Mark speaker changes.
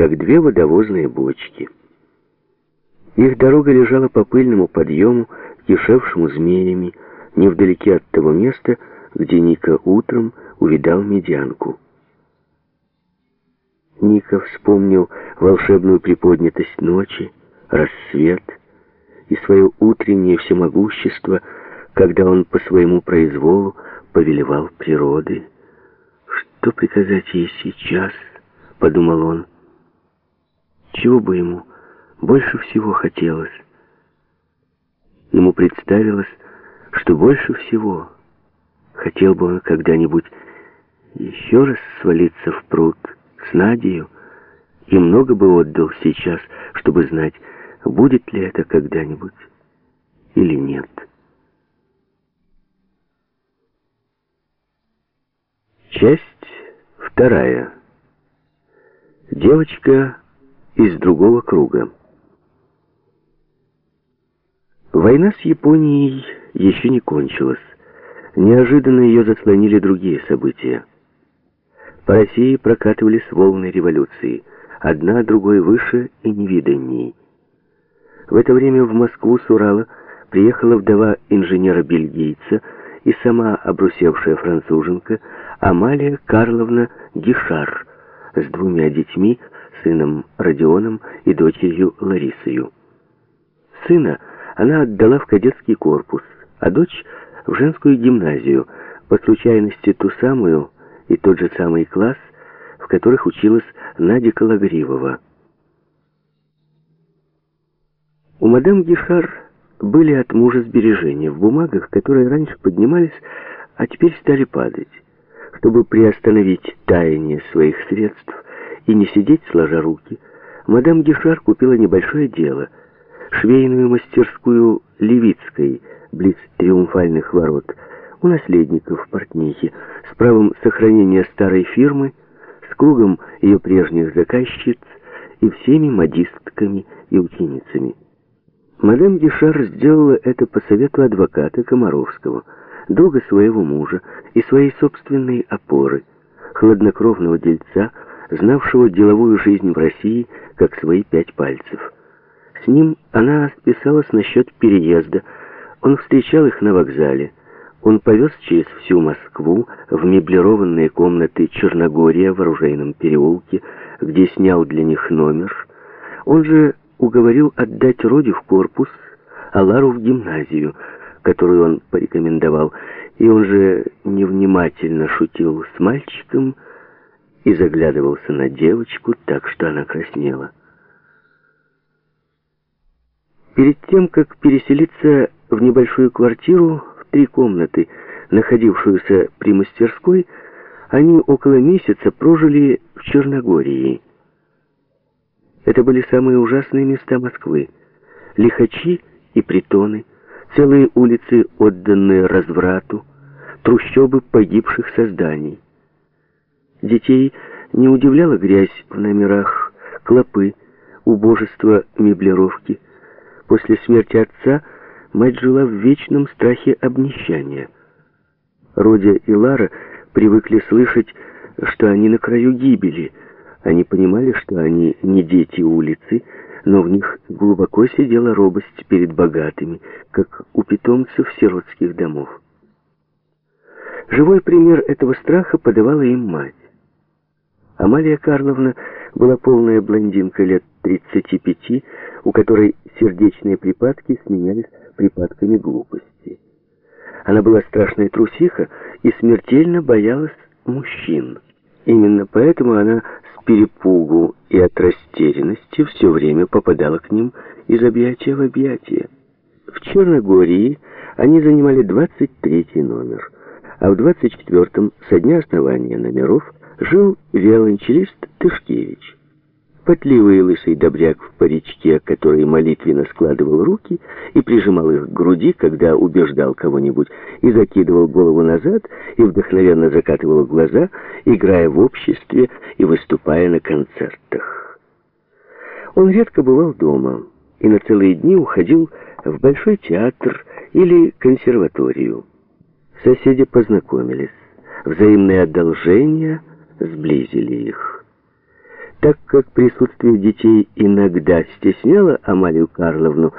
Speaker 1: как две водовозные бочки. Их дорога лежала по пыльному подъему, кишевшему змеями, невдалеке от того места, где Ника утром увидал медянку. Ника вспомнил волшебную приподнятость ночи, рассвет и свое утреннее всемогущество, когда он по своему произволу повелевал природой. «Что приказать ей сейчас?» — подумал он. «Чего бы ему больше всего хотелось?» Ему представилось, что больше всего хотел бы он когда-нибудь еще раз свалиться в пруд с Надею, и много бы отдал сейчас, чтобы знать, будет ли это когда-нибудь или нет. Часть вторая. Девочка из другого круга. Война с Японией еще не кончилась. Неожиданно ее заслонили другие события. По России прокатывались волны революции, одна другой выше и невиданней. В это время в Москву с Урала приехала вдова инженера-бельгийца и сама обрусевшая француженка Амалия Карловна Гишар с двумя детьми, сыном Родионом и дочерью Ларисою. Сына она отдала в кадетский корпус, а дочь в женскую гимназию, по случайности ту самую, и тот же самый класс, в которых училась Надя Калагривова. У мадам Гишар были от мужа сбережения в бумагах, которые раньше поднимались, а теперь стали падать. Чтобы приостановить таяние своих средств и не сидеть сложа руки, мадам Гишар купила небольшое дело — швейную мастерскую Левицкой, близ Триумфальных ворот — у наследников портнихи, с правом сохранения старой фирмы, с кругом ее прежних заказчиц и всеми модистками и ученицами. Мадам Дишар сделала это по совету адвоката Комаровского, друга своего мужа и своей собственной опоры, хладнокровного дельца, знавшего деловую жизнь в России как свои пять пальцев. С ним она списалась насчет переезда, он встречал их на вокзале, он повез через всю Москву в меблированные комнаты Черногория в оружейном переулке, где снял для них номер. Он же уговорил отдать Роди в корпус, а Лару в гимназию, которую он порекомендовал, и он же невнимательно шутил с мальчиком и заглядывался на девочку так, что она краснела. Перед тем, как переселиться в небольшую квартиру, три комнаты, находившуюся при мастерской, они около месяца прожили в Черногории. Это были самые ужасные места Москвы. Лихачи и притоны, целые улицы, отданные разврату, трущобы погибших созданий. Детей не удивляла грязь в номерах, клопы, убожество меблировки. После смерти отца – мать жила в вечном страхе обнищания. Родя и Лара привыкли слышать, что они на краю гибели. Они понимали, что они не дети улицы, но в них глубоко сидела робость перед богатыми, как у питомцев сиротских домов. Живой пример этого страха подавала им мать. Амалия Карловна была полная блондинка лет 35, у которой сердечные припадки сменялись припадками глупости. Она была страшная трусиха и смертельно боялась мужчин. Именно поэтому она с перепугу и от растерянности все время попадала к ним из объятия в объятия. В Черногории они занимали 23 номер, а в 24-м, со дня основания номеров, жил виолончелист Тышкевич. Потливый лысый добряк в паричке, который молитвенно складывал руки и прижимал их к груди, когда убеждал кого-нибудь, и закидывал голову назад и вдохновенно закатывал глаза, играя в обществе и выступая на концертах. Он редко бывал дома и на целые дни уходил в большой театр или консерваторию. Соседи познакомились, взаимные одолжения сблизили их. Так как присутствие детей иногда стесняло Амалию Карловну,